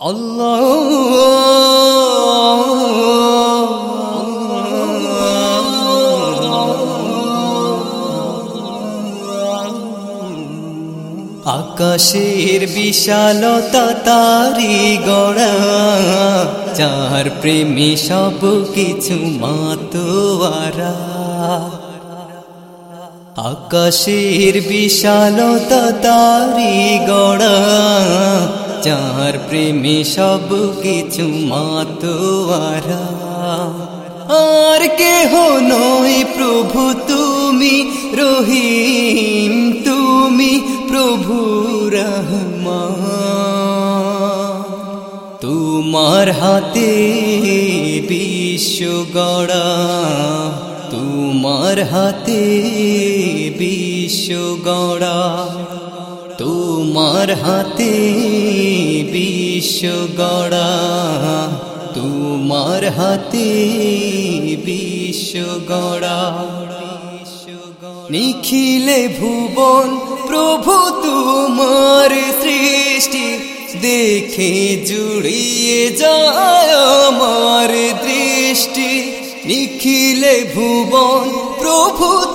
আকাশের বিশালতা তারি গড়া যার প্রেমী সব কিছু মাতোয়ারা। আকাশের বিশালতা তারি গড়া যার প্রেমী সব কিছু মাতোয়ারা। আর কেহ নয়, প্রভু তুমি, রহিম তুমি, প্রভু রহমা তোমার হাতে বিশ্ব গড়া, তোমার হাতে বিশ্ব গড়া। তোমার হাতে বিশ্ব গড়া। তোমার হাতে বিশ্ব গড়া। নিখিলে ভুবন প্রভু তোমার সৃষ্টি, দেখে জুড়িয়ে যায় আমার দৃষ্টি। নিখিলে ভুবন প্রভু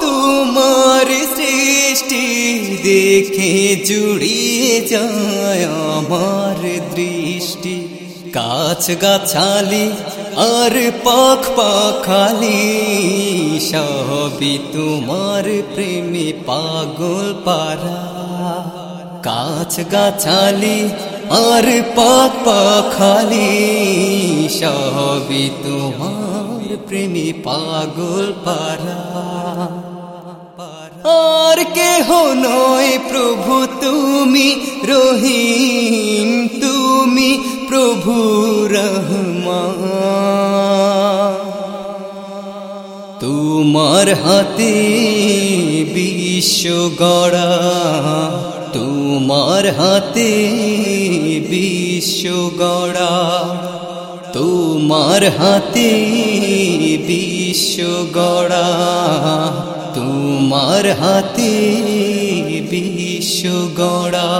জুড়িয়ে যায় আমার দৃষ্টি। গাছ গাছালি আর পাখ পাখালি, সবই তোমার প্রেমে পাগল পারা গাছ গাছালি আর পাখ পাখালি, সবই তোমার প্রেমে পাগল পারা আর কেহ নয়, প্রভু তুমি রহিম, তুমি প্রভু রহমা তোমার হাতে বিশ্ব গড়া, তোমার হাতে বিশ্ব গড়া, তোমার হাতে বিশ্ব গড়া। তোমার হাতে বিশ্ব গড়া।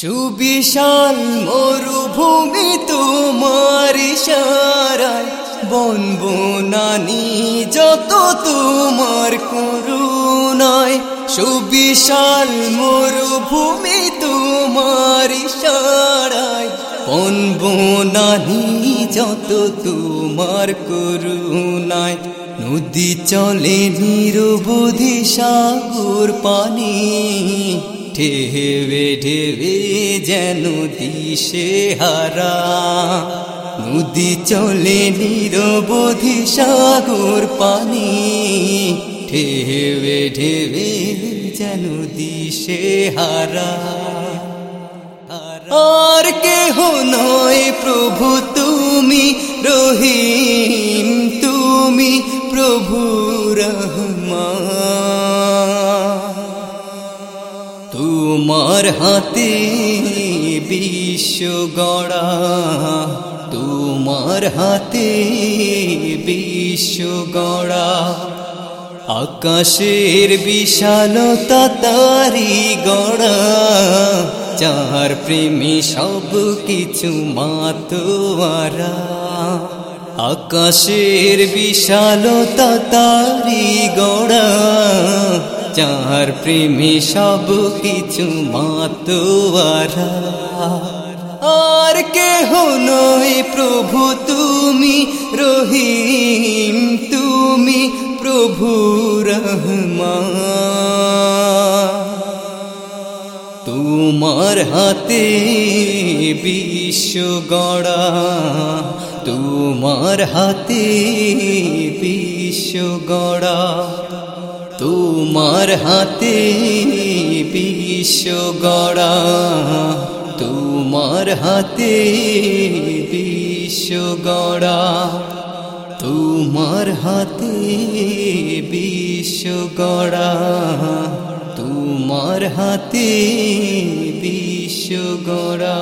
সুবিশাল মরুভূমি তোমার ইশারায় বন বনানি যত তোমার করুণায়। সুবিশাল মরুভূমি তোমার ইশারায় বনানি যত তোমার করুণায়। নদী চলে নিরবধি সাগর পানি। ঢেবে ঢেবে যেন দিশে হারা। নদী চলে নিরবধি সাগর পানি। ঢেবে ঢেবে যেন দিশে হারা। আর কেহ নয় প্রভু তুমি, রহিম তুমি, প্রভু তোমার হাতে বিশ্ব গড়া, তোমার হাতে বিশ্ব গড়া। আকাশের বিশালতা তারি গড়া যার প্রেমী সব কিছু মাতোয়ারা, আকাশের বিশালতা তারি গড়া, যার প্রেমী সব কিছু মাতোয়ারা। আর কেহ নয় প্রভু, তুমি রহিম, তুমি প্রভু রহমা তোমার হাতে বিশ্ব গড়া তোমার হাতে বিশ্ব গড়া তোমার হাতে বিশ্ব গড়া তোমার হাতে বিশ্ব গড়া তোমার হাতে বিশ্ব গড়া তোমার হাতে বিশ্ব গড়া।